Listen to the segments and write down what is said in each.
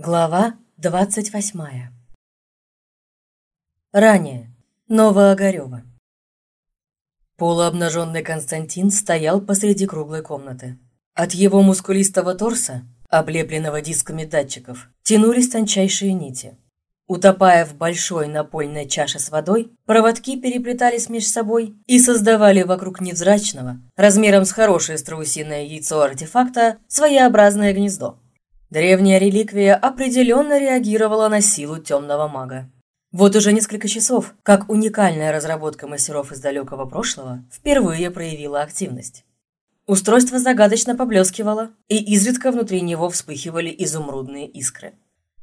Глава двадцать восьмая Ранее. Новоогарева. Полуобнаженный Константин стоял посреди круглой комнаты. От его мускулистого торса, облепленного дисками датчиков, тянулись тончайшие нити. Утопая в большой напольной чаше с водой, проводки переплетались между собой и создавали вокруг невзрачного, размером с хорошее страусиное яйцо артефакта, своеобразное гнездо. Древняя реликвия определенно реагировала на силу темного мага. Вот уже несколько часов, как уникальная разработка мастеров из далекого прошлого впервые проявила активность. Устройство загадочно поблескивало, и изредка внутри него вспыхивали изумрудные искры.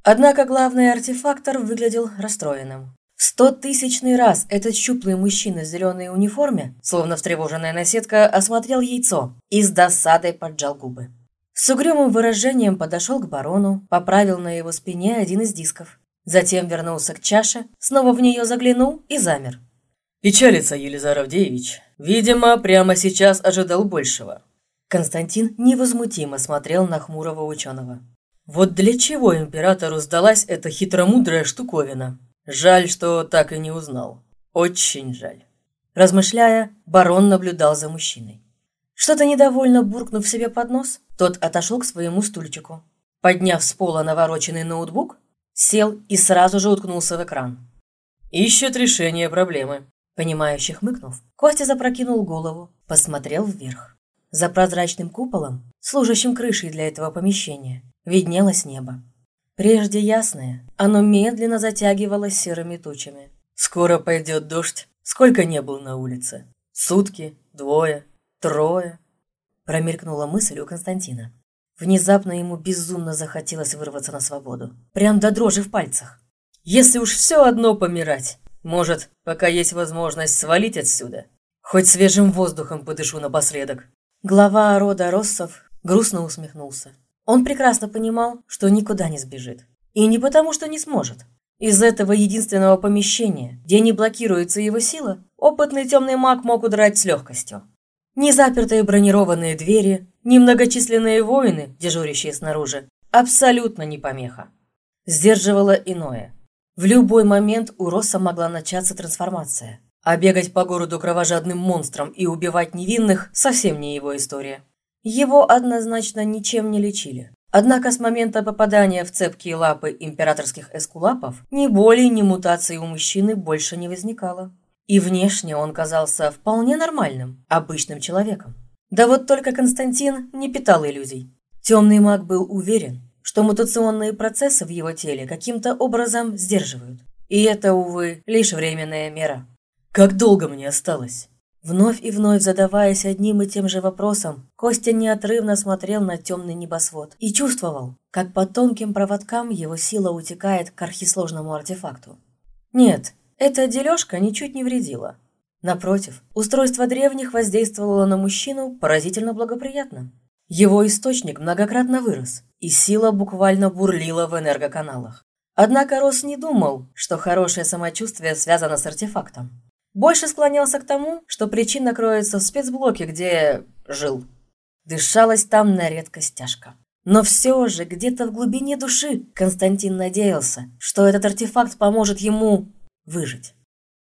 Однако главный артефактор выглядел расстроенным. В стотысячный раз этот щуплый мужчина в зеленой униформе, словно встревоженная наседка, осмотрел яйцо и с досадой поджал губы. С угрюмым выражением подошел к барону, поправил на его спине один из дисков. Затем вернулся к чаше, снова в нее заглянул и замер. «Печалится, Елизар Авдеевич. Видимо, прямо сейчас ожидал большего». Константин невозмутимо смотрел на хмурого ученого. «Вот для чего императору сдалась эта хитромудрая штуковина? Жаль, что так и не узнал. Очень жаль». Размышляя, барон наблюдал за мужчиной. Что-то недовольно буркнув себе под нос, тот отошел к своему стульчику. Подняв с пола навороченный ноутбук, сел и сразу же уткнулся в экран. «Ищет решение проблемы», Понимающе хмыкнув, Костя запрокинул голову, посмотрел вверх. За прозрачным куполом, служащим крышей для этого помещения, виднелось небо. Прежде ясное, оно медленно затягивалось серыми тучами. «Скоро пойдет дождь. Сколько не был на улице? Сутки? Двое? Трое?» Промелькнула мысль у Константина. Внезапно ему безумно захотелось вырваться на свободу. Прям до дрожи в пальцах. «Если уж все одно помирать, может, пока есть возможность свалить отсюда? Хоть свежим воздухом подышу напоследок». Глава рода Россов грустно усмехнулся. Он прекрасно понимал, что никуда не сбежит. И не потому, что не сможет. Из этого единственного помещения, где не блокируется его сила, опытный темный маг мог удрать с легкостью. Ни запертые бронированные двери, ни многочисленные воины, дежурящие снаружи, абсолютно не помеха. Сдерживало иное. В любой момент у Росса могла начаться трансформация. А бегать по городу кровожадным монстром и убивать невинных – совсем не его история. Его однозначно ничем не лечили. Однако с момента попадания в цепкие лапы императорских эскулапов ни боли, ни мутации у мужчины больше не возникало. И внешне он казался вполне нормальным, обычным человеком. Да вот только Константин не питал иллюзий. Темный маг был уверен, что мутационные процессы в его теле каким-то образом сдерживают. И это, увы, лишь временная мера. «Как долго мне осталось?» Вновь и вновь задаваясь одним и тем же вопросом, Костя неотрывно смотрел на темный небосвод и чувствовал, как по тонким проводкам его сила утекает к архисложному артефакту. Нет, эта дележка ничуть не вредила. Напротив, устройство древних воздействовало на мужчину поразительно благоприятно. Его источник многократно вырос, и сила буквально бурлила в энергоканалах. Однако Рос не думал, что хорошее самочувствие связано с артефактом. Больше склонялся к тому, что причина кроется в спецблоке, где жил. Дышалось там на редкость тяжко. Но все же, где-то в глубине души Константин надеялся, что этот артефакт поможет ему выжить.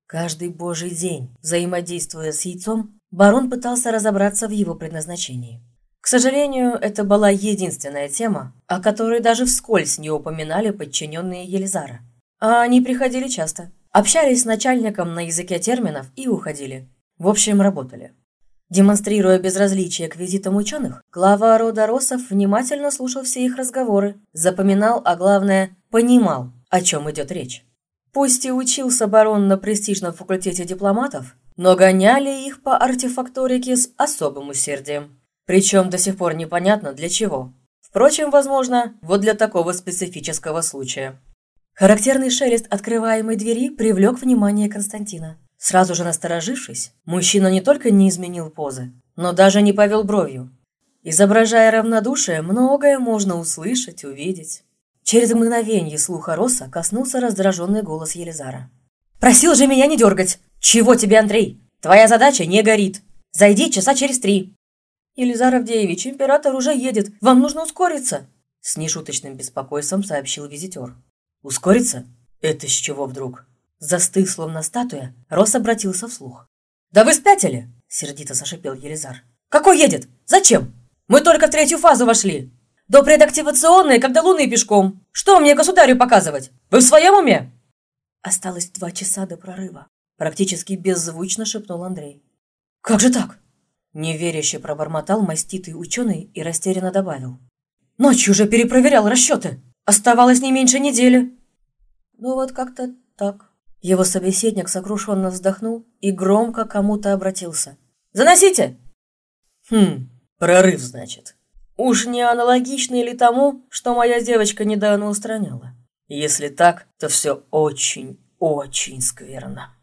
Каждый божий день, взаимодействуя с яйцом, барон пытался разобраться в его предназначении. К сожалению, это была единственная тема, о которой даже вскользь не упоминали подчиненные Елизара. А они приходили часто, общались с начальником на языке терминов и уходили. В общем, работали. Демонстрируя безразличие к визитам ученых, глава рода Росов внимательно слушал все их разговоры, запоминал, а главное, понимал, о чем идет речь. Пусть и учился барон на престижном факультете дипломатов, но гоняли их по артефакторике с особым усердием. Причем до сих пор непонятно для чего. Впрочем, возможно, вот для такого специфического случая. Характерный шелест открываемой двери привлек внимание Константина. Сразу же насторожившись, мужчина не только не изменил позы, но даже не повел бровью. Изображая равнодушие, многое можно услышать, увидеть. Через мгновение слуха Роса коснулся раздраженный голос Елизара. «Просил же меня не дергать! Чего тебе, Андрей? Твоя задача не горит! Зайди часа через три!» «Елизар Авдеевич, император уже едет! Вам нужно ускориться!» С нешуточным беспокойством сообщил визитер. «Ускориться? Это с чего вдруг?» Застыв, словно статуя, Рос обратился вслух. «Да вы спятили!» – сердито зашипел Елизар. «Какой едет? Зачем? Мы только в третью фазу вошли. До предактивационной, когда луны пешком. Что мне государю показывать? Вы в своем уме?» «Осталось два часа до прорыва», – практически беззвучно шепнул Андрей. «Как же так?» Неверяще пробормотал маститый ученый и растерянно добавил. «Ночью уже перепроверял расчеты. Оставалось не меньше недели». «Ну вот как-то так». Его собеседник сокрушенно вздохнул и громко кому-то обратился. «Заносите!» «Хм, прорыв, значит. Уж не аналогичный ли тому, что моя девочка недавно устраняла? Если так, то все очень, очень скверно».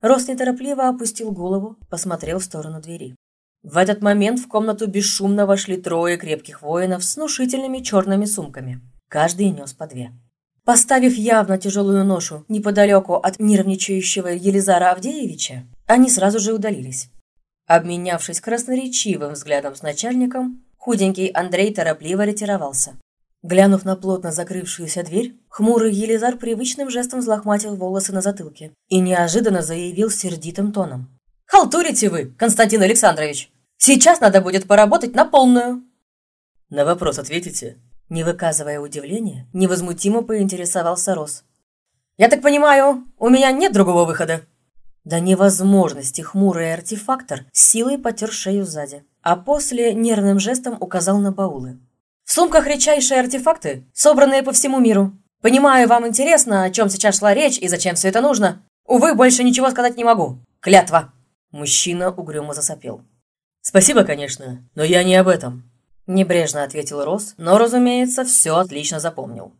Рос неторопливо опустил голову, посмотрел в сторону двери. В этот момент в комнату бесшумно вошли трое крепких воинов с внушительными черными сумками. Каждый нес по две. Поставив явно тяжелую ношу неподалеку от нервничающего Елизара Авдеевича, они сразу же удалились. Обменявшись красноречивым взглядом с начальником, худенький Андрей торопливо ретировался. Глянув на плотно закрывшуюся дверь, хмурый Елизар привычным жестом взлохматил волосы на затылке и неожиданно заявил сердитым тоном. «Халтурите вы, Константин Александрович! Сейчас надо будет поработать на полную!» «На вопрос ответите?» Не выказывая удивления, невозмутимо поинтересовался Рос. «Я так понимаю, у меня нет другого выхода?» До невозможности хмурый артефактор силой потер шею сзади, а после нервным жестом указал на баулы. «В сумках редчайшие артефакты, собранные по всему миру. Понимаю, вам интересно, о чем сейчас шла речь и зачем все это нужно. Увы, больше ничего сказать не могу. Клятва!» Мужчина угрюмо засопел. «Спасибо, конечно, но я не об этом. Небрежно ответил Рос, но, разумеется, все отлично запомнил.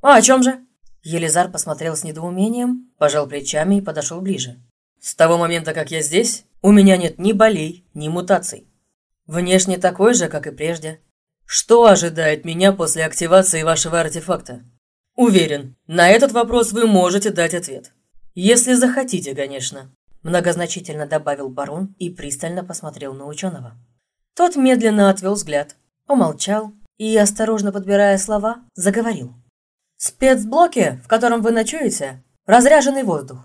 «А о чем же?» Елизар посмотрел с недоумением, пожал плечами и подошел ближе. «С того момента, как я здесь, у меня нет ни болей, ни мутаций. Внешне такой же, как и прежде. Что ожидает меня после активации вашего артефакта? Уверен, на этот вопрос вы можете дать ответ. Если захотите, конечно», многозначительно добавил барон и пристально посмотрел на ученого. Тот медленно отвел взгляд, умолчал и, осторожно подбирая слова, заговорил. «Спецблоки, в котором вы ночуете, разряженный воздух.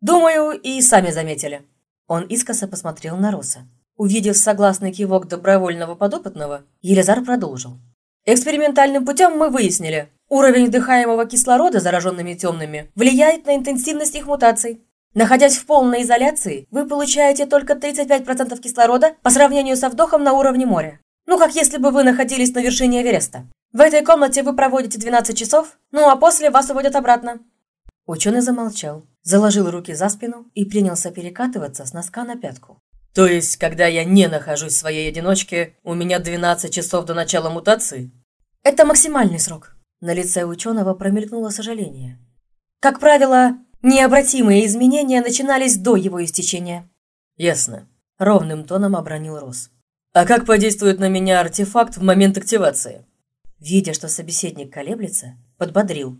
Думаю, и сами заметили». Он искоса посмотрел на Роса. Увидев согласный кивок добровольного подопытного, Елизар продолжил. Экспериментальным путем мы выяснили, уровень вдыхаемого кислорода зараженными темными влияет на интенсивность их мутаций. Находясь в полной изоляции, вы получаете только 35% кислорода по сравнению со вдохом на уровне моря. Ну, как если бы вы находились на вершине Эвереста. В этой комнате вы проводите 12 часов, ну а после вас уводят обратно. Ученый замолчал, заложил руки за спину и принялся перекатываться с носка на пятку. То есть, когда я не нахожусь в своей одиночке, у меня 12 часов до начала мутации? Это максимальный срок. На лице ученого промелькнуло сожаление. Как правило, Необратимые изменения начинались до его истечения. «Ясно», – ровным тоном обронил Рос. «А как подействует на меня артефакт в момент активации?» Видя, что собеседник колеблется, подбодрил.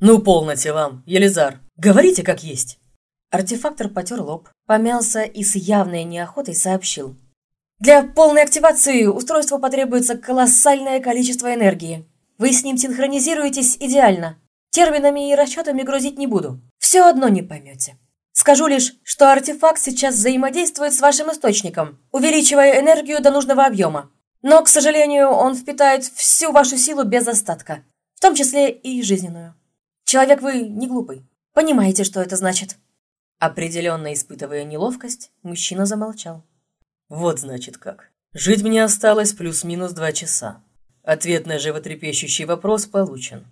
«Ну, полноте вам, Елизар, говорите как есть». Артефактор потер лоб, помялся и с явной неохотой сообщил. «Для полной активации устройству потребуется колоссальное количество энергии. Вы с ним синхронизируетесь идеально. Терминами и расчетами грузить не буду. Все одно не поймете. Скажу лишь, что артефакт сейчас взаимодействует с вашим источником, увеличивая энергию до нужного объема. Но, к сожалению, он впитает всю вашу силу без остатка, в том числе и жизненную. Человек вы не глупый. Понимаете, что это значит?» Определенно испытывая неловкость, мужчина замолчал. «Вот значит как. Жить мне осталось плюс-минус два часа. Ответ на животрепещущий вопрос получен.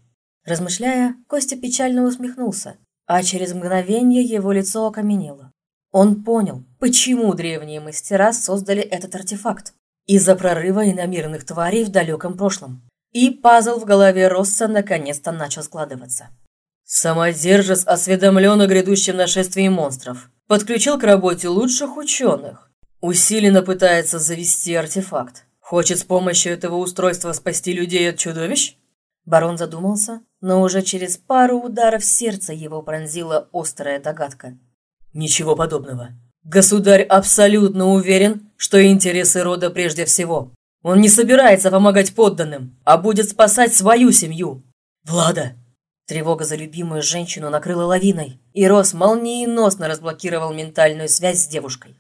Размышляя, Костя печально усмехнулся, а через мгновение его лицо окаменело. Он понял, почему древние мастера создали этот артефакт. Из-за прорыва иномирных тварей в далеком прошлом. И пазл в голове Росса наконец-то начал складываться. Самодержец осведомлен о грядущем нашествии монстров. Подключил к работе лучших ученых. Усиленно пытается завести артефакт. Хочет с помощью этого устройства спасти людей от чудовищ? Барон задумался, но уже через пару ударов сердца его пронзила острая догадка. «Ничего подобного. Государь абсолютно уверен, что интересы рода прежде всего. Он не собирается помогать подданным, а будет спасать свою семью. Влада!» Тревога за любимую женщину накрыла лавиной, и Рос молниеносно разблокировал ментальную связь с девушкой.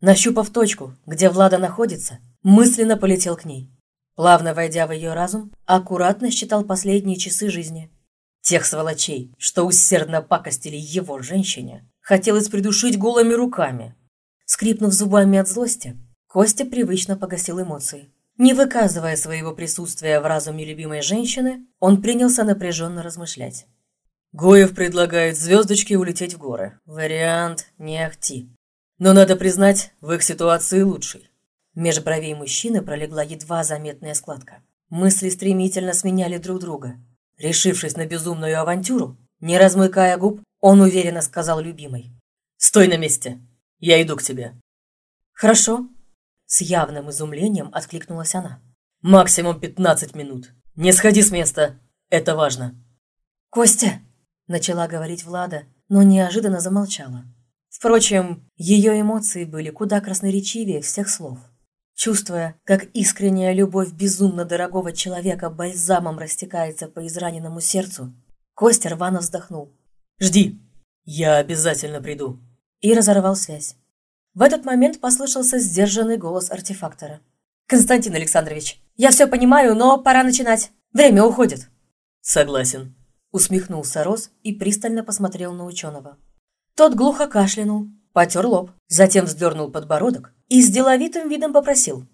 Нащупав точку, где Влада находится, мысленно полетел к ней. Плавно войдя в ее разум, аккуратно считал последние часы жизни. Тех сволочей, что усердно пакостили его женщине, хотелось придушить голыми руками. Скрипнув зубами от злости, Костя привычно погасил эмоции. Не выказывая своего присутствия в разуме любимой женщины, он принялся напряженно размышлять. Гоев предлагает звездочке улететь в горы. Вариант не ахти. Но надо признать, в их ситуации лучший. Меж бровей мужчины пролегла едва заметная складка. Мысли стремительно сменяли друг друга. Решившись на безумную авантюру, не размыкая губ, он уверенно сказал любимой. «Стой на месте! Я иду к тебе!» «Хорошо!» С явным изумлением откликнулась она. «Максимум пятнадцать минут. Не сходи с места. Это важно». «Костя!» – начала говорить Влада, но неожиданно замолчала. Впрочем, ее эмоции были куда красноречивее всех слов. Чувствуя, как искренняя любовь безумно дорогого человека бальзамом растекается по израненному сердцу, Костя рвано вздохнул. «Жди, я обязательно приду». И разорвал связь. В этот момент послышался сдержанный голос артефактора. «Константин Александрович, я все понимаю, но пора начинать. Время уходит». «Согласен», — усмехнулся Рос и пристально посмотрел на ученого. Тот глухо кашлянул, потер лоб, затем вздернул подбородок и с деловитым видом попросил.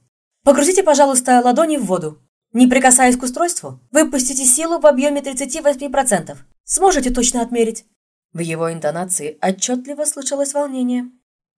«Погрузите, пожалуйста, ладони в воду. Не прикасаясь к устройству, выпустите силу в объеме 38%. Сможете точно отмерить?» В его интонации отчетливо слышалось волнение.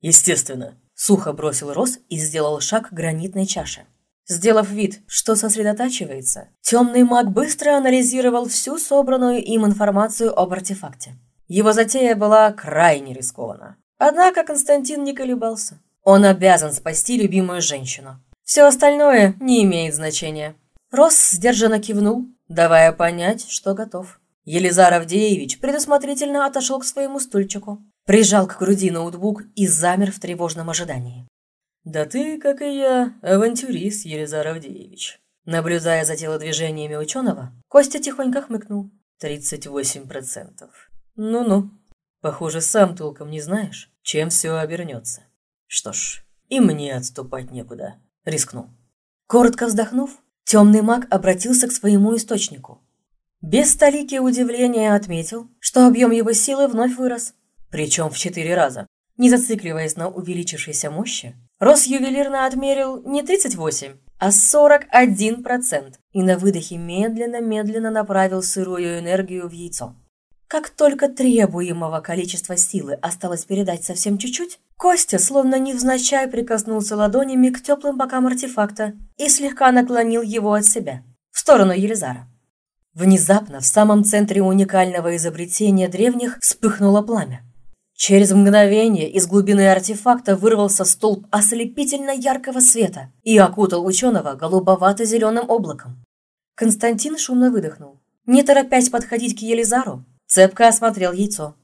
«Естественно», – сухо бросил Рос и сделал шаг к гранитной чаше. Сделав вид, что сосредотачивается, темный маг быстро анализировал всю собранную им информацию об артефакте. Его затея была крайне рискована. Однако Константин не колебался. Он обязан спасти любимую женщину. Все остальное не имеет значения. Рос сдержанно кивнул, давая понять, что готов. Елизар Авдеевич предусмотрительно отошел к своему стульчику, прижал к груди ноутбук и замер в тревожном ожидании. «Да ты, как и я, авантюрист, Елизар Авдеевич». Наблюдая за телодвижениями ученого, Костя тихонько хмыкнул. «Тридцать восемь процентов. Ну-ну. Похоже, сам толком не знаешь, чем все обернется. Что ж, и мне отступать некуда. Рискну». Коротко вздохнув, темный маг обратился к своему источнику. Без столики удивления отметил, что объем его силы вновь вырос, причем в четыре раза. Не зацикливаясь на увеличившейся мощи, Рос ювелирно отмерил не 38, а 41%, и на выдохе медленно-медленно направил сырую энергию в яйцо. Как только требуемого количества силы осталось передать совсем чуть-чуть, Костя словно невзначай прикоснулся ладонями к теплым бокам артефакта и слегка наклонил его от себя, в сторону Елизара. Внезапно в самом центре уникального изобретения древних вспыхнуло пламя. Через мгновение из глубины артефакта вырвался столб ослепительно яркого света и окутал ученого голубовато-зеленым облаком. Константин шумно выдохнул. Не торопясь подходить к Елизару, цепко осмотрел яйцо.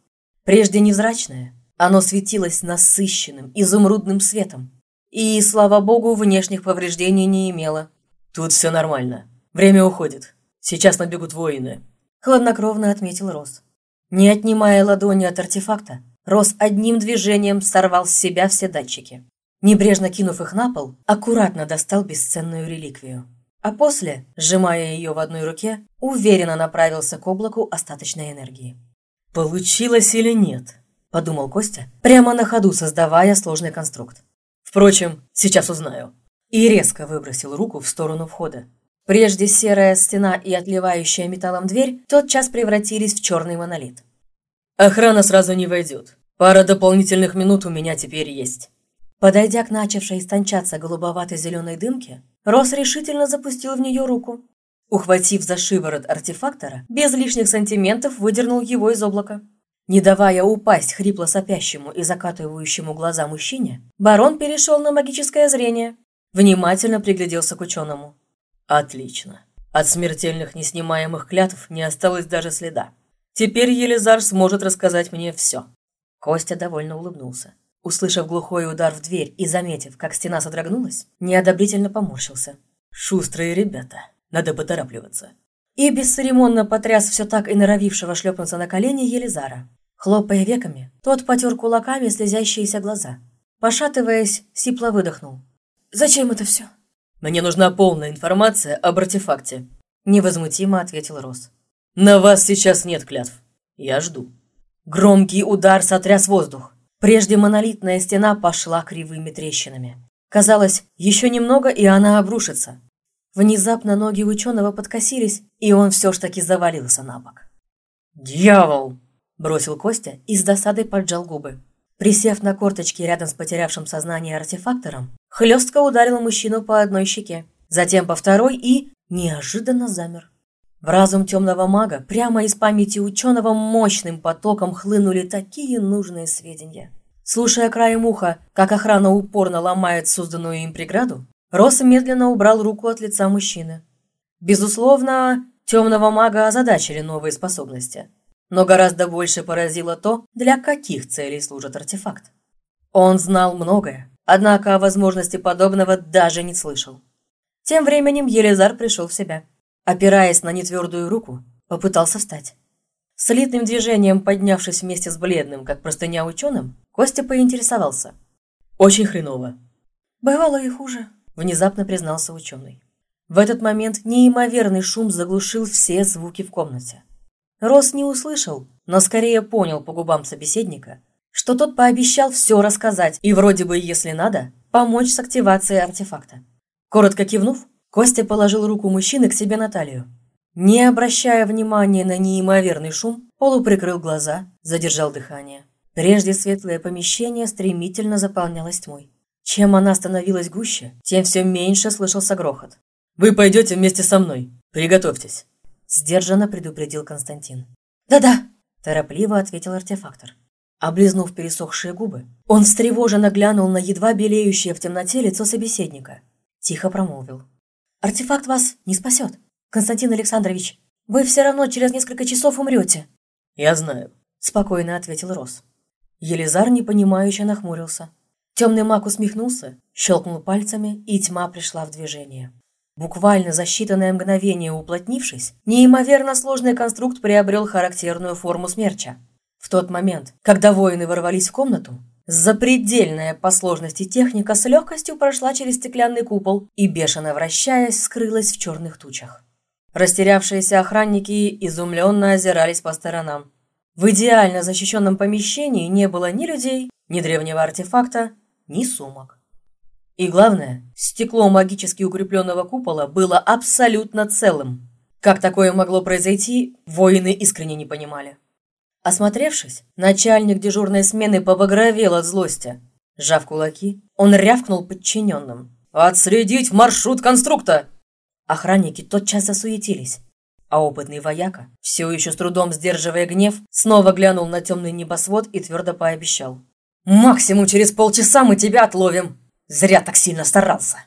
Прежде невзрачное, оно светилось насыщенным изумрудным светом. И, слава богу, внешних повреждений не имело. «Тут все нормально. Время уходит», Сейчас набегут воины», — хладнокровно отметил Рос. Не отнимая ладони от артефакта, Рос одним движением сорвал с себя все датчики. Небрежно кинув их на пол, аккуратно достал бесценную реликвию. А после, сжимая ее в одной руке, уверенно направился к облаку остаточной энергии. «Получилось или нет?» – подумал Костя, прямо на ходу создавая сложный конструкт. «Впрочем, сейчас узнаю». И резко выбросил руку в сторону входа, Прежде серая стена и отливающая металлом дверь тотчас превратились в черный монолит. «Охрана сразу не войдет. Пара дополнительных минут у меня теперь есть». Подойдя к начавшей истончаться голубовато-зеленой дымке, Рос решительно запустил в нее руку. Ухватив за шиворот артефактора, без лишних сантиментов выдернул его из облака. Не давая упасть хрипло сопящему и закатывающему глаза мужчине, барон перешел на магическое зрение. Внимательно пригляделся к ученому. Отлично. От смертельных неснимаемых клятв не осталось даже следа. Теперь Елизар сможет рассказать мне все. Костя довольно улыбнулся. Услышав глухой удар в дверь и заметив, как стена содрогнулась, неодобрительно поморщился. «Шустрые ребята. Надо поторапливаться». И бесцеремонно потряс все так и норовившего шлепнуться на колени Елизара. Хлопая веками, тот потер кулаками слезящиеся глаза. Пошатываясь, сипло выдохнул. «Зачем это все?» «Мне нужна полная информация об артефакте», – невозмутимо ответил Рос. «На вас сейчас нет клятв. Я жду». Громкий удар сотряс воздух. Прежде монолитная стена пошла кривыми трещинами. Казалось, еще немного, и она обрушится. Внезапно ноги ученого подкосились, и он все ж таки завалился на бок. «Дьявол!» – бросил Костя и с досадой поджал губы. Присев на корточки рядом с потерявшим сознание артефактором, хлестко ударил мужчину по одной щеке, затем по второй и неожиданно замер. В разум темного мага прямо из памяти ученого мощным потоком хлынули такие нужные сведения. Слушая краем уха, как охрана упорно ломает созданную им преграду, Росс медленно убрал руку от лица мужчины. Безусловно, темного мага озадачили новые способности. Но гораздо больше поразило то, для каких целей служит артефакт. Он знал многое, однако о возможности подобного даже не слышал. Тем временем Елизар пришел в себя. Опираясь на нетвердую руку, попытался встать. Слитным движением, поднявшись вместе с бледным, как простыня ученым, Костя поинтересовался. «Очень хреново». «Бывало и хуже», – внезапно признался ученый. В этот момент неимоверный шум заглушил все звуки в комнате. Рос не услышал, но скорее понял по губам собеседника, что тот пообещал все рассказать и вроде бы, если надо, помочь с активацией артефакта. Коротко кивнув, Костя положил руку мужчины к себе на талию. Не обращая внимания на неимоверный шум, полуприкрыл глаза, задержал дыхание. Прежде светлое помещение стремительно заполнялось тьмой. Чем она становилась гуще, тем все меньше слышался грохот. «Вы пойдете вместе со мной. Приготовьтесь», – сдержанно предупредил Константин. «Да-да», – торопливо ответил артефактор. Облизнув пересохшие губы, он встревоженно глянул на едва белеющее в темноте лицо собеседника. Тихо промолвил. Артефакт вас не спасет. Константин Александрович, вы все равно через несколько часов умрете. Я знаю, спокойно ответил Рос. Елизар непонимающе нахмурился. Темный маг усмехнулся, щелкнул пальцами, и тьма пришла в движение. Буквально за считанное мгновение уплотнившись, неимоверно сложный конструкт приобрел характерную форму смерча. В тот момент, когда воины ворвались в комнату, Запредельная по сложности техника с легкостью прошла через стеклянный купол и, бешено вращаясь, скрылась в черных тучах. Растерявшиеся охранники изумленно озирались по сторонам. В идеально защищенном помещении не было ни людей, ни древнего артефакта, ни сумок. И главное, стекло магически укрепленного купола было абсолютно целым. Как такое могло произойти, воины искренне не понимали. Осмотревшись, начальник дежурной смены побагровел от злости. Сжав кулаки, он рявкнул подчиненным. «Отследить маршрут конструкта!» Охранники тотчас засуетились, а опытный вояка, все еще с трудом сдерживая гнев, снова глянул на темный небосвод и твердо пообещал. «Максимум через полчаса мы тебя отловим! Зря так сильно старался!»